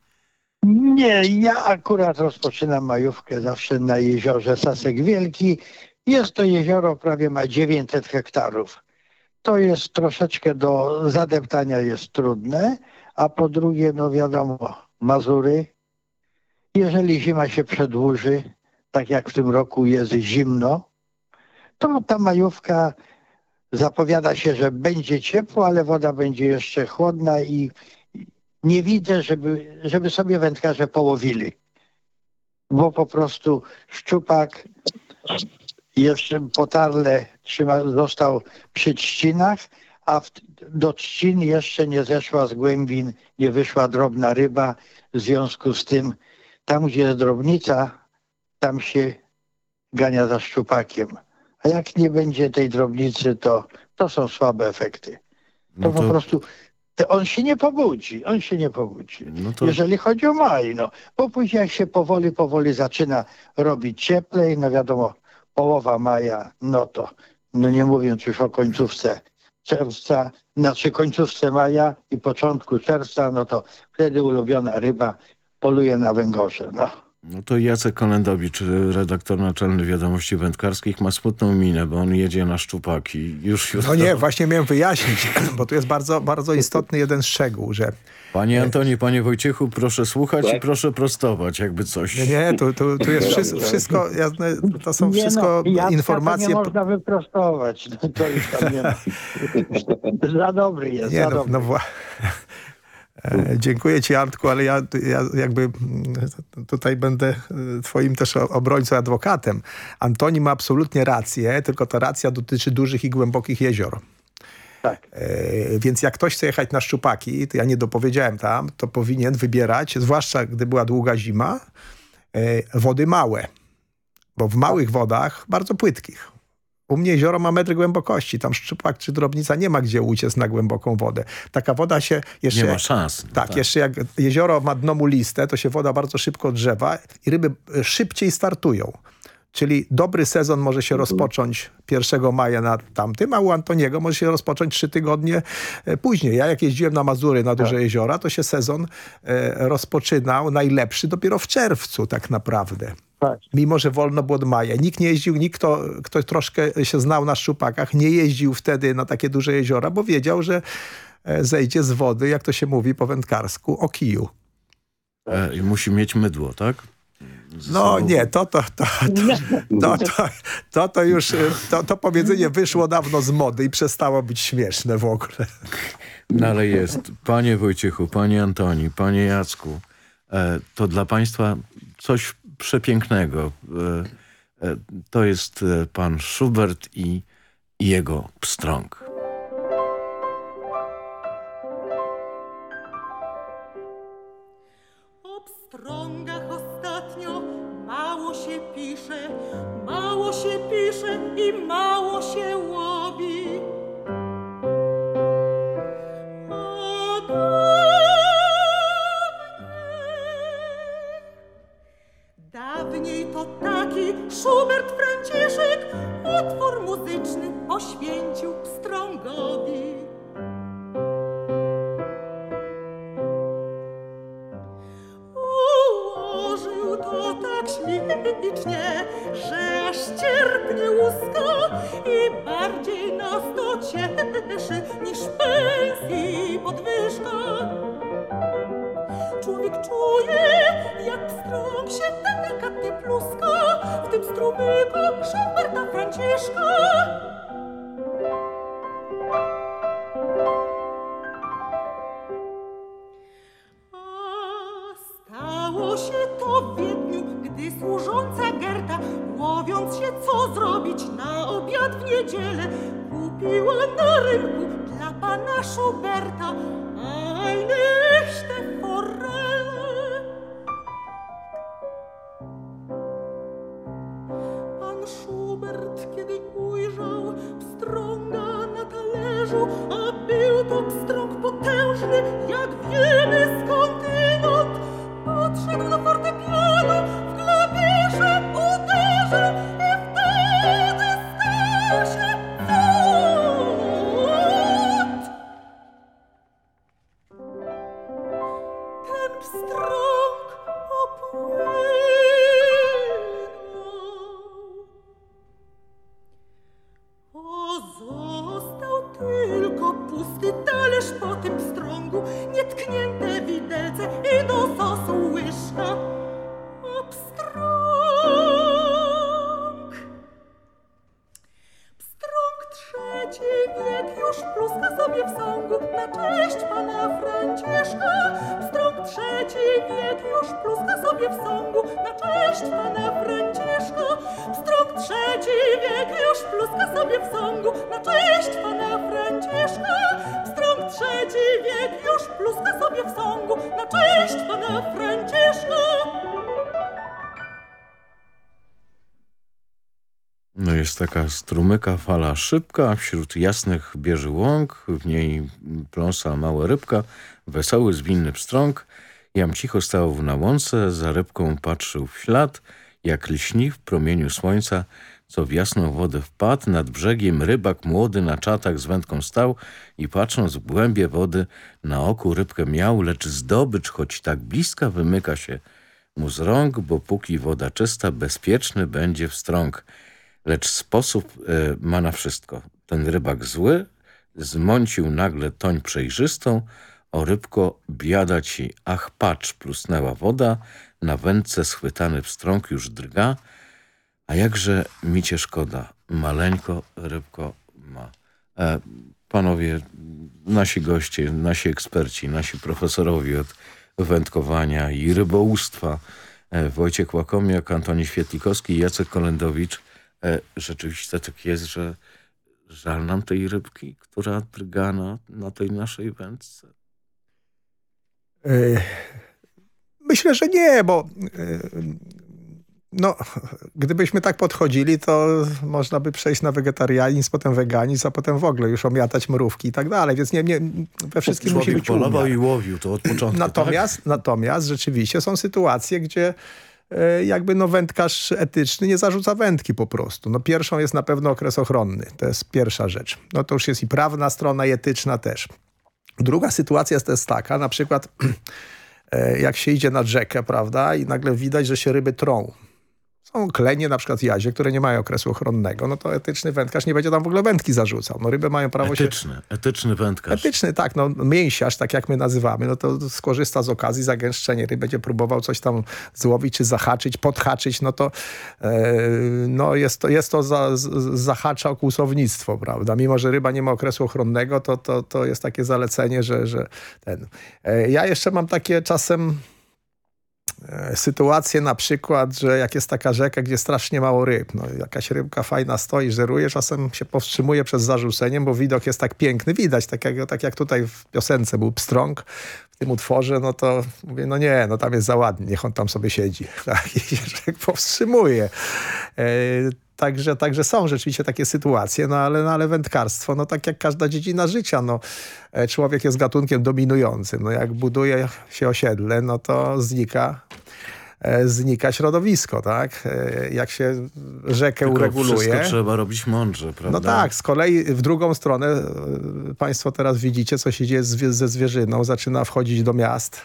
Nie, ja akurat rozpoczynam majówkę zawsze na jeziorze Sasek Wielki. Jest to jezioro, prawie ma 900 hektarów. To jest troszeczkę do zadeptania jest trudne, a po drugie, no wiadomo, Mazury. Jeżeli zima się przedłuży, tak jak w tym roku jest zimno, to ta majówka zapowiada się, że będzie ciepło, ale woda będzie jeszcze chłodna i nie widzę, żeby, żeby sobie wędkarze połowili. Bo po prostu szczupak jeszcze potarle trzyma, został przy trzcinach, a w, do trzcin jeszcze nie zeszła z głębin, nie wyszła drobna ryba. W związku z tym, tam gdzie jest drobnica, tam się gania za szczupakiem. A jak nie będzie tej drobnicy, to, to są słabe efekty. To, No po to- prostu to on się nie pobudzi, on się nie pobudzi. No to- Jeżeli chodzi o maj, no, bo później jak się powoli, powoli zaczyna robić cieplej, no wiadomo, połowa maja, no to, no nie mówiąc już o końcówce czerwca, znaczy końcówce maja i początku czerwca, no to wtedy ulubiona ryba poluje na węgorze, no. No to Jacek Kolendowicz, redaktor naczelny Wiadomości Wędkarskich, ma smutną minę, bo on jedzie na szczupaki już. No nie, właśnie miałem wyjaśnić, bo tu jest bardzo, bardzo istotny jeden szczegół, że Panie Antoni, panie Wojciechu, proszę słuchać Tak. i proszę prostować, jakby coś. nie, nie, tu, tu, tu jest wszystko, wszystko to są Nie wszystko no, Jacka informacje... To nie można wyprostować, no, to już tam nie ma. Za dobry jest, Nie, za no, dobry. no wła- E, Dziękuję ci Antku, ale ja, ja jakby mm, tutaj będę e, twoim też obrońcą, adwokatem. Antoni ma absolutnie rację, tylko ta racja dotyczy dużych i głębokich jezior. Tak. E, Więc jak ktoś chce jechać na szczupaki, to ja nie dopowiedziałem tam, to powinien wybierać, zwłaszcza gdy była długa zima, e, wody małe. Bo w małych wodach, bardzo płytkich, u mnie jezioro ma metr głębokości. Tam szczupak czy drobnica nie ma gdzie uciec na głęboką wodę. Taka woda się jeszcze... Nie ma szans. Tak, jeszcze jak jezioro ma dno muliste, to się woda bardzo szybko drzewa i ryby e, szybciej startują. Czyli dobry sezon może się rozpocząć 1 maja na tamtym, a u Antoniego może się rozpocząć trzy tygodnie e, później. Ja jak jeździłem na Mazury na duże jeziora, to się sezon e, rozpoczynał najlepszy dopiero w czerwcu tak naprawdę. Mimo, że wolno było od maja. Nikt nie jeździł, nikt, kto, kto troszkę się znał na szczupakach, nie jeździł wtedy na takie duże jeziora, bo wiedział, że e, zejdzie z wody, jak to się mówi po wędkarsku, o kiju. E, i musi mieć mydło, tak? No nie, to to, to, to, to, to, to, to już, e, to, to powiedzenie wyszło dawno z mody i przestało być śmieszne w ogóle. No ale jest. Panie Wojciechu, panie Antoni, panie Jacku, e, to dla państwa coś przepięknego. E, e, to jest e, pan Schubert i, jego pstrąg. O pstrągach ostatnio mało się pisze, mało się pisze i mało Schubert Franciszek utwór muzyczny poświęcił pstrągowi. Ułożył to tak ślicznie, że aż cierpnie łuska i bardziej nas to cieszy niż pensji podwyżka. Człowiek czuje, jak pstrąg się delikatnie pluska w tym strumyku Schuberta Franciszka. Stało się to w Wiedniu, gdy służąca Gerta, łowiąc się co zrobić na obiad w niedzielę, kupiła na rynku dla pana Schuberta, eine strumyka fala szybka, wśród jasnych bieży łąk, w niej pląsa mała rybka, wesoły, zwinny pstrąg. Jam cicho stał na łące, za rybką patrzył w ślad, jak lśni w promieniu słońca, co w jasną wodę wpadł, nad brzegiem rybak młody na czatach z wędką stał i patrząc w głębie wody, na oku rybkę miał, lecz zdobycz, choć tak bliska, wymyka się mu z rąk, bo póki woda czysta, bezpieczny będzie wstrąg lecz sposób e, ma na wszystko. Ten rybak zły zmącił nagle toń przejrzystą, o rybko biada ci, ach patrz, plusnęła woda, na wędce schwytany pstrąg już drga, a jakże mi cię szkoda, maleńko rybko ma. E, panowie, nasi goście, nasi eksperci, nasi profesorowie od wędkowania i rybołówstwa, e, Wojciech Łakomiak, Antoni Świetlikowski i Jacek Kolendowicz, rzeczywiście tak jest, że żal nam tej rybki, która drga na, tej naszej wędce. E, Myślę, że nie, bo e, no, gdybyśmy tak podchodzili, to można by przejść na wegetarianizm, potem weganizm, a potem w ogóle już omiatać mrówki i tak dalej, więc nie, nie we wszystkim musi Człowiek być polował i łowił to od początku, Natomiast, tak? natomiast rzeczywiście są sytuacje, gdzie e, jakby no wędkarz etyczny nie zarzuca wędki po prostu. No pierwszą jest na pewno okres ochronny. To jest pierwsza rzecz. No to już jest i prawna strona i etyczna też. Druga sytuacja jest też taka, na przykład e, jak się idzie nad rzekę, prawda, i nagle widać, że się ryby trą. Są klenie, na przykład jazie, które nie mają okresu ochronnego, no to etyczny wędkarz nie będzie tam w ogóle wędki zarzucał. No ryby mają prawo się... Etyczny, etyczny wędkarz. Etyczny, tak, no mięsiarz, tak jak my nazywamy, no to skorzysta z okazji zagęszczenia ryb, będzie próbował coś tam złowić, czy zahaczyć, podhaczyć, no to e, no jest to, jest to za, z, zahacza o kłusownictwo, prawda? Mimo, że ryba nie ma okresu ochronnego, to, to, to jest takie zalecenie, że, że ten... E, ja jeszcze mam takie czasem e, sytuacje na przykład, że jak jest taka rzeka, gdzie strasznie mało ryb, no jakaś rybka fajna stoi, żeruje, czasem się powstrzymuje przed zarzuceniem, bo widok jest tak piękny, widać, tak jak, tak jak tutaj w piosence był pstrąg w tym utworze, no to mówię, no nie, no tam jest za ładnie, niech on tam sobie siedzi. Tak? I się powstrzymuje. Także, także są rzeczywiście takie sytuacje, no ale, no ale wędkarstwo, no tak jak każda dziedzina życia, no e, człowiek jest gatunkiem dominującym. No jak buduje się osiedle, no to znika e, znika środowisko, tak? E, Jak się rzekę Tylko ureguluje. wszystko trzeba robić mądrze, prawda? No tak, z kolei w drugą stronę państwo teraz widzicie, co się dzieje ze zwierzyną. Zaczyna wchodzić do miast.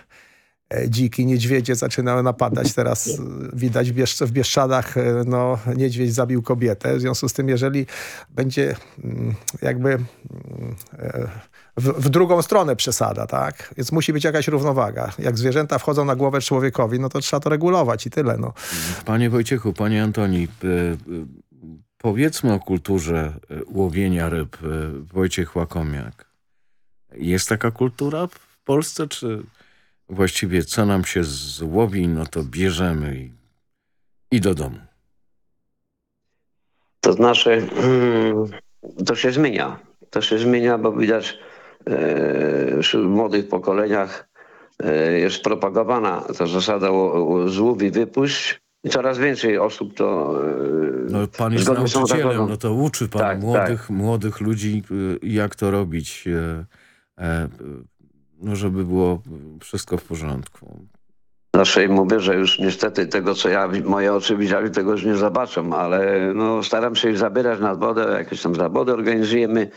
E, Dziki, niedźwiedzie zaczynają napadać. Teraz e, widać w, Bieszcz- w Bieszczadach, e, no, niedźwiedź zabił kobietę. W związku z tym, jeżeli będzie mm, jakby mm, w, w drugą stronę przesada, tak? Więc musi być jakaś równowaga. Jak zwierzęta wchodzą na głowę człowiekowi, no to trzeba to regulować i tyle, no. Panie Wojciechu, panie Antoni, powiedzmy o kulturze łowienia ryb. Wojciech Łakomiak. Jest taka kultura w Polsce, czy właściwie co nam się złowi, no to bierzemy i, i do domu? To znaczy, mm, to się zmienia. To się zmienia, bo widać, e, wśród młodych pokoleniach e, jest propagowana ta zasada złów i wypuść. I coraz więcej osób to e, No, pan jest nauczycielem, no to uczy pan Tak, młodych, młodych ludzi, y, jak to robić, żeby było wszystko w porządku. Zawsze im mówię, że już niestety tego, co ja, moje oczy widziały, tego już nie zobaczą, ale no, staram się ich zabierać na wodę, jakieś tam zawody organizujemy,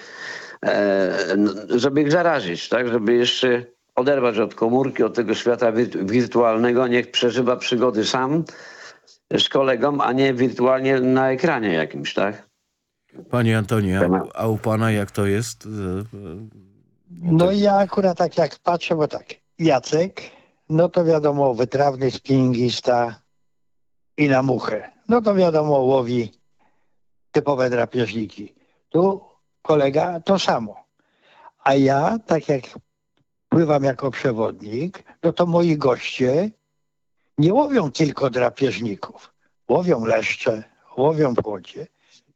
e, żeby ich zarazić, tak, żeby jeszcze oderwać od komórki, od tego świata wir- wirtualnego, niech przeżywa przygody sam z kolegą, a nie wirtualnie na ekranie jakimś, tak? Panie Antonie, a, a u pana jak to jest? No ja akurat tak jak patrzę, bo tak, Jacek, no to wiadomo, wytrawny spinningista i na muchę. No to wiadomo, łowi typowe drapieżniki. Tu kolega to samo. A ja, tak jak pływam jako przewodnik, no to moi goście nie łowią tylko drapieżników. Łowią leszcze, łowią płocie.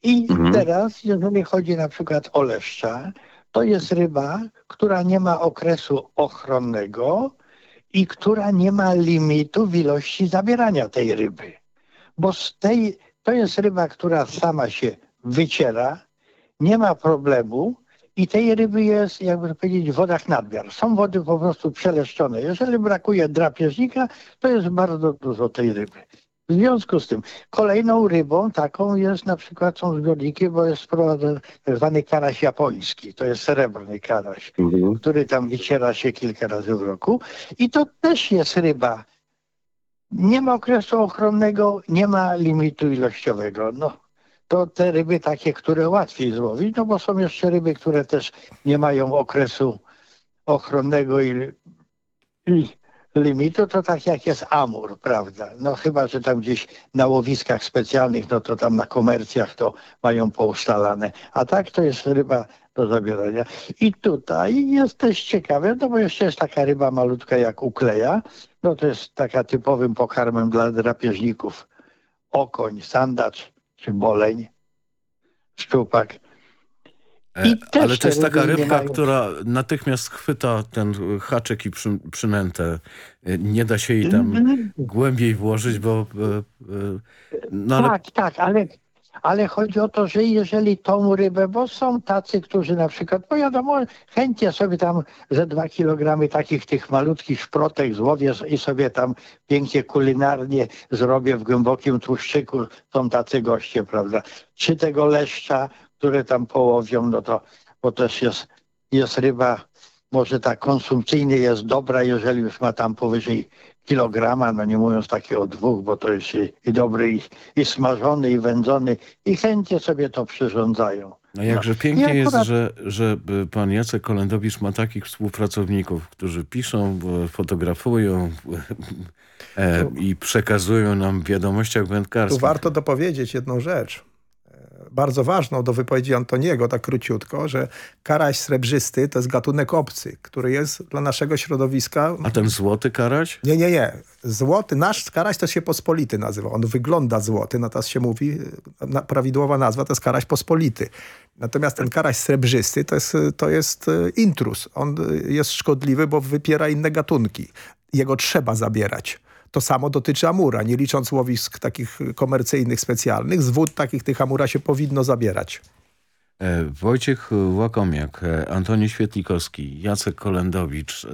I Mhm. teraz, jeżeli chodzi na przykład o leszcza, to jest ryba, która nie ma okresu ochronnego i która nie ma limitu w ilości zabierania tej ryby. Bo z tej, to jest ryba, która sama się wyciera, nie ma problemu i tej ryby jest, jakby powiedzieć, w wodach nadmiar. Są wody po prostu przeleszczone. Jeżeli brakuje drapieżnika, to jest bardzo dużo tej ryby. W związku z tym kolejną rybą taką jest na przykład są zgodniki, bo jest sprowadzany tak zwany karaś japoński. To jest srebrny karaś, który tam wyciera się kilka razy w roku. I to też jest ryba. Nie ma okresu ochronnego, nie ma limitu ilościowego. No, to te ryby takie, które łatwiej złowić, no bo są jeszcze ryby, które też nie mają okresu ochronnego i, i limitu, to tak jak jest amur, prawda? No chyba, że tam gdzieś na łowiskach specjalnych, no to tam na komercjach to mają poustalane. A tak to jest ryba do zabierania. I tutaj jest też ciekawe, no bo jeszcze jest taka ryba malutka jak ukleja. No to jest taka typowym pokarmem dla drapieżników. Okoń, sandacz czy boleń, szczupak. E, I też Ale to jest taka rybka, która natychmiast chwyta ten haczyk i przy, przynętę. E, Nie da się jej tam Mhm. głębiej włożyć, bo... e, No ale Tak, tak, ale, ale chodzi o to, że jeżeli tą rybę, bo są tacy, którzy na przykład, bo wiadomo, chętnie sobie tam ze dwa kilogramy takich tych malutkich szprotek złowię i sobie tam pięknie kulinarnie zrobię w głębokim tłuszczyku. Są tacy goście, prawda? Czy tego leszcza, które tam połowią, no to, bo też jest, jest ryba, może ta konsumpcyjnie jest dobra, jeżeli już ma tam powyżej kilograma, no nie mówiąc takiego dwóch, bo to jest i, i dobry, i, i smażony, i wędzony, i chętnie sobie to przyrządzają. No jakże No. pięknie I jest, akurat- że, że y, pan Jacek Kolendowicz ma takich współpracowników, którzy piszą, fotografują e, i przekazują nam w wiadomościach Tu wędkarskich. warto dopowiedzieć jedną rzecz. Bardzo ważną do wypowiedzi Antoniego, tak króciutko, że karaś srebrzysty to jest gatunek obcy, który jest dla naszego środowiska... A ten złoty karaś? Nie, nie, nie. Złoty, nasz karaś to się pospolity nazywa. On wygląda złoty, natomiast się mówi, prawidłowa nazwa to jest karaś pospolity. Natomiast ten karaś srebrzysty to jest, to jest e, intrus. On e, jest szkodliwy, bo wypiera inne gatunki. Jego trzeba zabierać. To samo dotyczy amura. Nie licząc łowisk takich komercyjnych, specjalnych, z wód takich tych amura się powinno zabierać. E, Wojciech Łakomiak, e, Antoni Świetlikowski, Jacek Kolendowicz, e,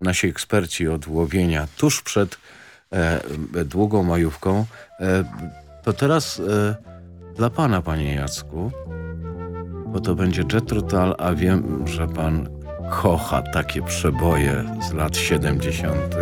nasi eksperci od łowienia tuż przed długą majówką. To teraz dla pana, panie Jacku, bo to będzie Jet Rotal, a wiem, że pan kocha takie przeboje z lat 70.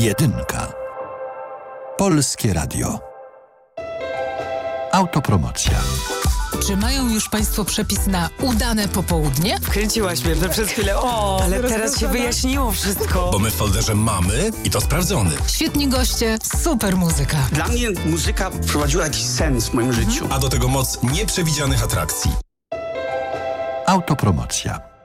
Jedynka. Polskie Radio. Autopromocja. Czy mają już Państwo przepis na udane popołudnie? Wkręciłaś mnie przez chwilę. O, ale teraz się wyjaśniło wszystko. Bo my w folderze mamy i to sprawdzony. Świetni goście, super muzyka. Dla mnie muzyka wprowadziła jakiś sens w moim życiu. A do tego moc nieprzewidzianych atrakcji. Autopromocja.